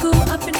go up in